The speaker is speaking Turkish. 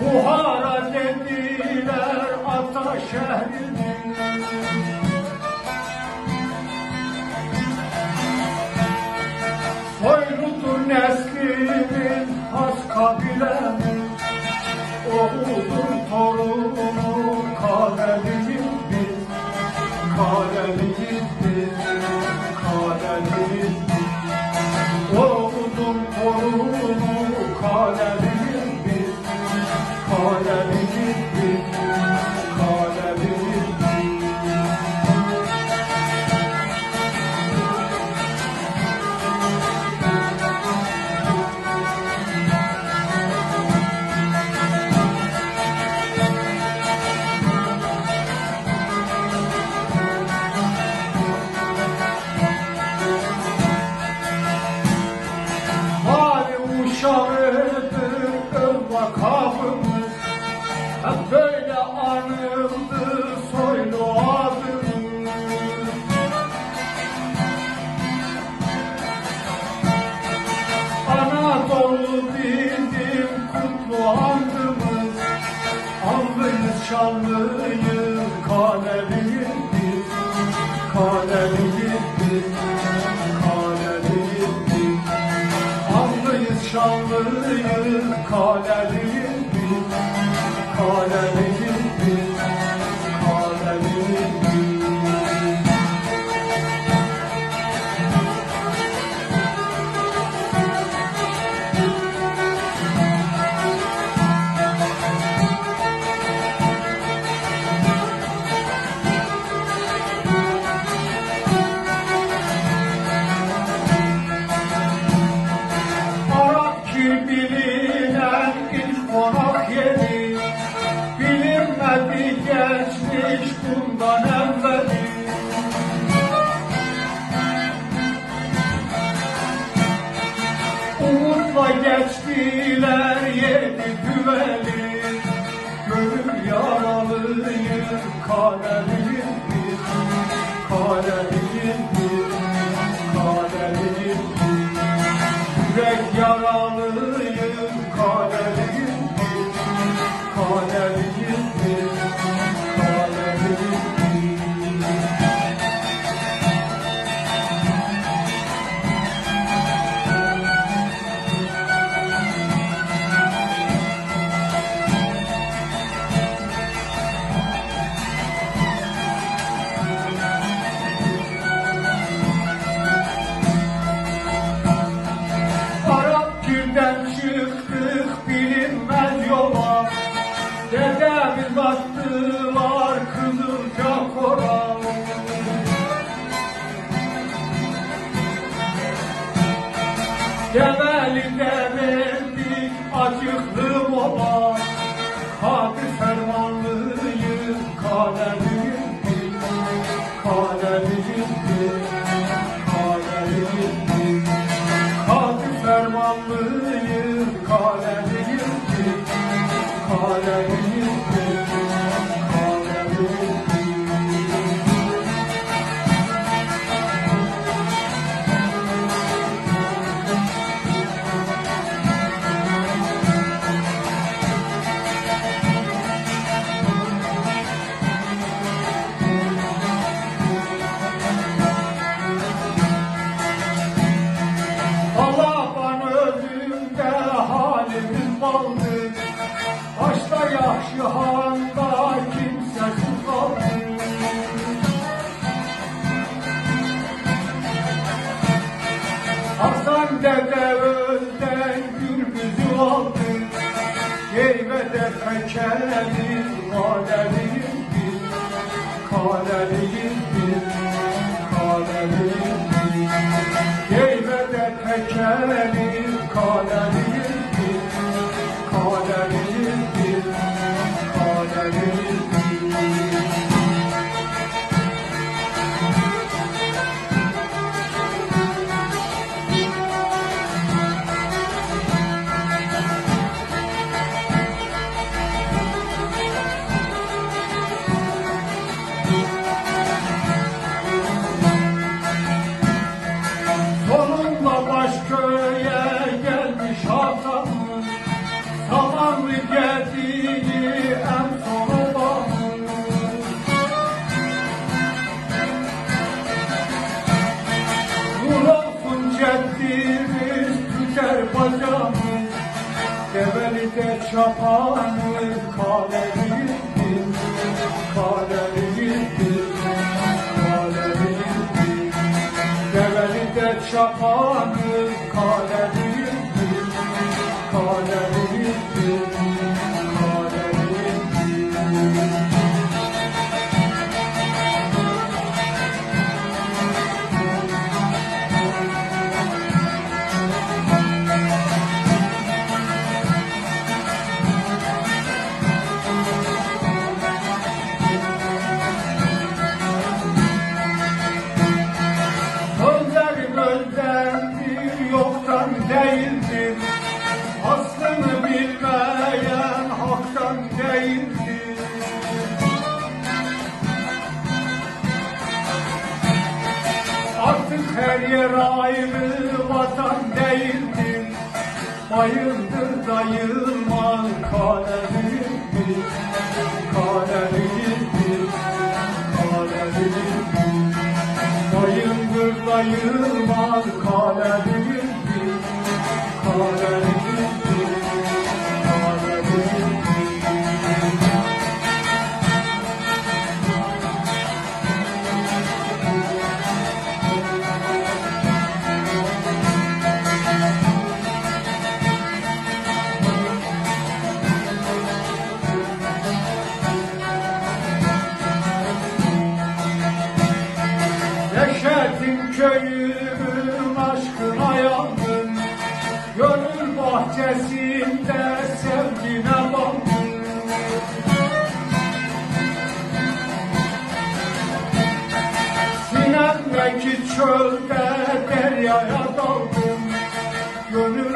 Buhara dediler ata şehrine Soyludur neslimin has kabilem şanlıyım Kaleliyim biz Kaleliyim biz Kaleliyim biz Anlıyız şanlıyım Kaleliyim biz Kaleliyim for Yeah. tekelim Kaleliyim bir, kaleliyim bir, kaleliyim bir. Geybe de tekelim kaleliyim Taş köye gelmiş hatamız Salam geldiği en son odamız? Kulafın ceddimiz tüter bacamız Develi'de çapanız kalemiz Kalemiz Develi'de çapanız her yer ayrı vatan değildir. Bayıldır da yılmaz kaderimdir. Kaderimdir. Kaderimdir. Bayındır da yılmaz kaderimdir. Bahçesinde sevgine bandım Sinemdeki çölde deryaya daldım Gönül